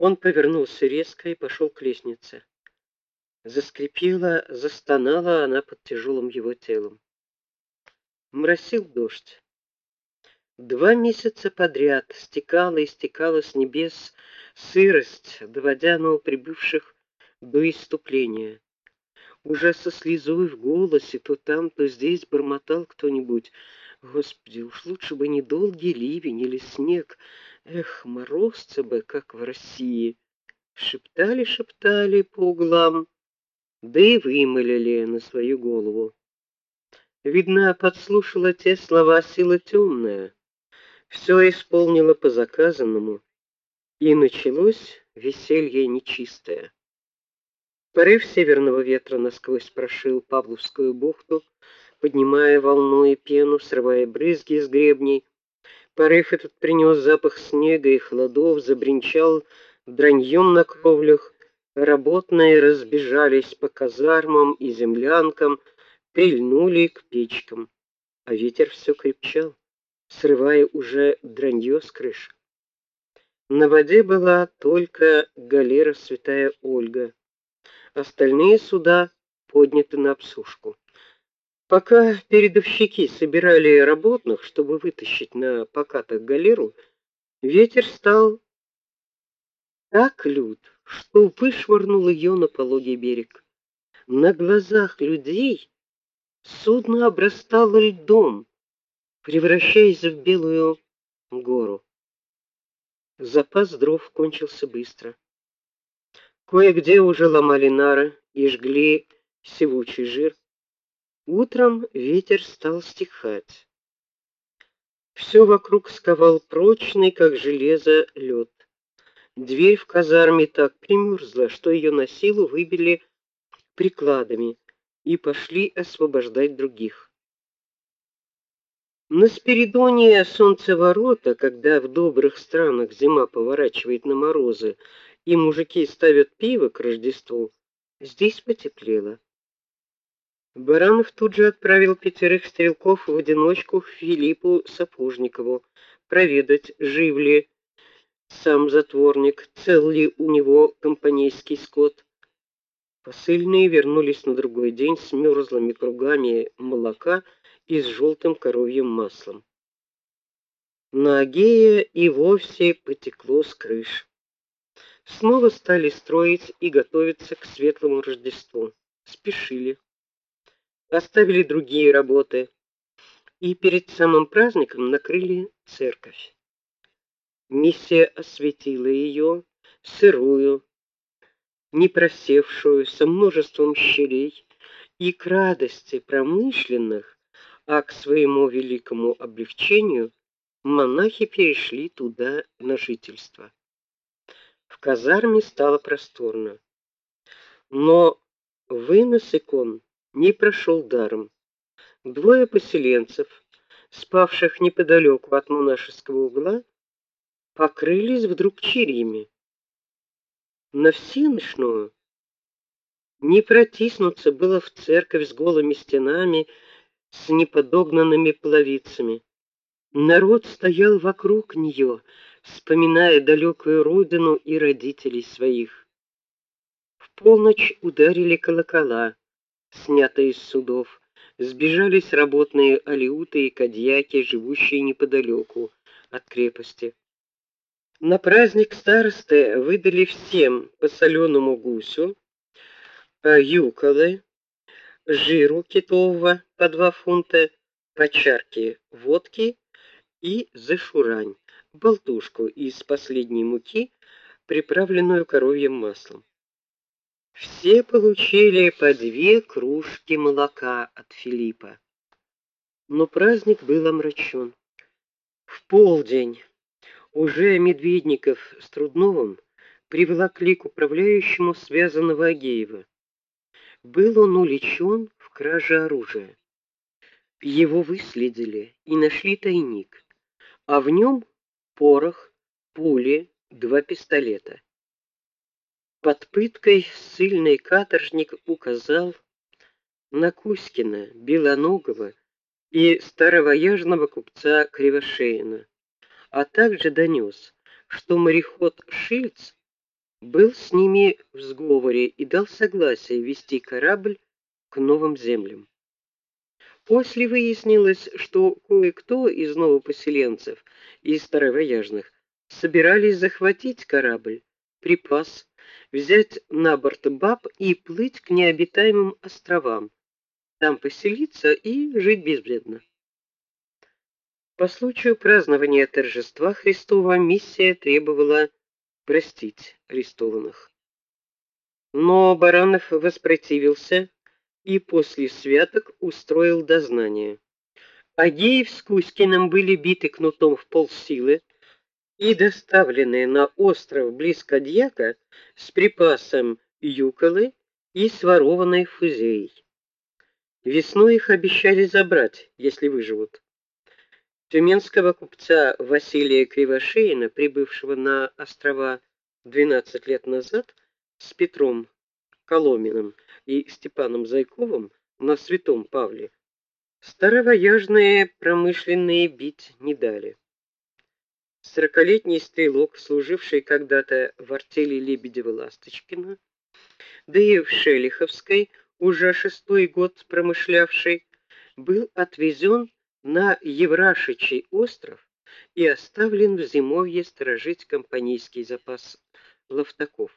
Он повернулся резко и пошел к лестнице. Заскрипела, застонала она под тяжелым его телом. Моросил дождь. Два месяца подряд стекала и стекала с небес сырость, доводя новоприбывших до иступления. Уже со слезой в голосе то там, то здесь бормотал кто-нибудь: "Господи, уж лучше бы не долгий ливень или снег. Эх, морозца бы, как в России". Шептали, шептали по углам, да и вымолили на свою голову. Видно, подслушала те слова сила темная. Все исполнила по заказанному, и началось веселье нечистое. Порыв северного ветра насквозь прошил Павловскую бухту, поднимая волной пену, срывая брызги с гребней. Порыв этот принес запах снега и холодов, забринчал драньем на кровлях. Работные разбежались по казармам и землянкам, прильнули к печкам, а ветер все крепчал, срывая уже дранье с крыш. На воде была только галера Святая Ольга. Остальные суда подняты на обсушку. Пока передовщики собирали работных, чтобы вытащить на покатах галеру, ветер стал так лют, что вышвырнул ее на пологий берег. На глазах людей судно обрастало льдом, превращаясь в белую гору. Запас дров кончился быстро. Кое-где уже ломали нары и жгли севучий жир. Утром ветер стал стихать. Все вокруг сковал прочный, как железо, лед. Дверь в казарме так примерзла, что ее на силу выбили прикладами и пошли освобождать других. На Спиридонии солнцеворота, когда в добрых странах зима поворачивает на морозы, и мужики ставят пиво к Рождеству, здесь потеплело. Баранов тут же отправил пятерых стрелков в одиночку к Филиппу Сапожникову проведать, жив ли сам затворник, цел ли у него компанейский скот. Посыльные вернулись на другой день с мерзлыми кругами молока и с желтым коровьим маслом. На Агея и вовсе потекло с крыш снова стали строить и готовиться к светлому Рождеству. Спешили. Оставили другие работы и перед самым праздником накрыли церковь. Миссия осветила ее, сырую, не просевшую, со множеством щелей, и к радости промышленных, а к своему великому облегчению монахи перешли туда на жительство. В казарме стало просторно. Но вынос икон не прошел даром. Двое поселенцев, спавших неподалеку от монашеского угла, покрылись вдруг черями. На всеночную не протиснуться было в церковь с голыми стенами, с неподогнанными половицами. Народ стоял вокруг нее, вспоминая далекую родину и родителей своих. В полночь ударили колокола, снятые из судов. Сбежались работные алиуты и кадьяки, живущие неподалеку от крепости. На праздник старосты выдали всем по соленому гусю, юколы, жиру китового по два фунта, по чарке водки и зашурань болтушку из последней муки, приправленную коровьим маслом. Все получили по две кружки молока от Филиппа. Но праздник был омрачен. В полдень уже Медведников с Трудновым привлекли к управляющему связанного Агеева. Был он уличен в краже оружия. Его выследили и нашли тайник, а в нем порох, пули, два пистолета. Под пыткой сильный каторжник указал на Кузькина, Белоногова и старовояжного купца Кривошеина, а также донес, что мореход Шильц был с ними в сговоре и дал согласие вести корабль к новым землям. После выяснилось, что кое-кто из новопоселенцев и старовояжных собирались захватить корабль, припас, взять на борт баб и плыть к необитаемым островам, там поселиться и жить безбедно. По случаю празднования торжества Христова миссия требовала простить арестованных. Но Баранов воспротивился и после святок устроил дознание. Агеев с Кузькиным были биты кнутом в полсилы и доставлены на остров близ Кадьяка с припасом юколы и сворованной фузеей. Весной их обещали забрать, если выживут. Тюменского купца Василия Кривошеина, прибывшего на острова 12 лет назад с Петром Коломиным и Степаном Зайковым на Святом Павле, старовояжные промышленные бить не дали. Сорокалетний стрелок, служивший когда-то в артели Лебедева-Ласточкина, да и в Шелиховской, уже шестой год промышлявший, был отвезен на Еврашичий остров и оставлен в зимовье сторожить компанейский запас ловтаков.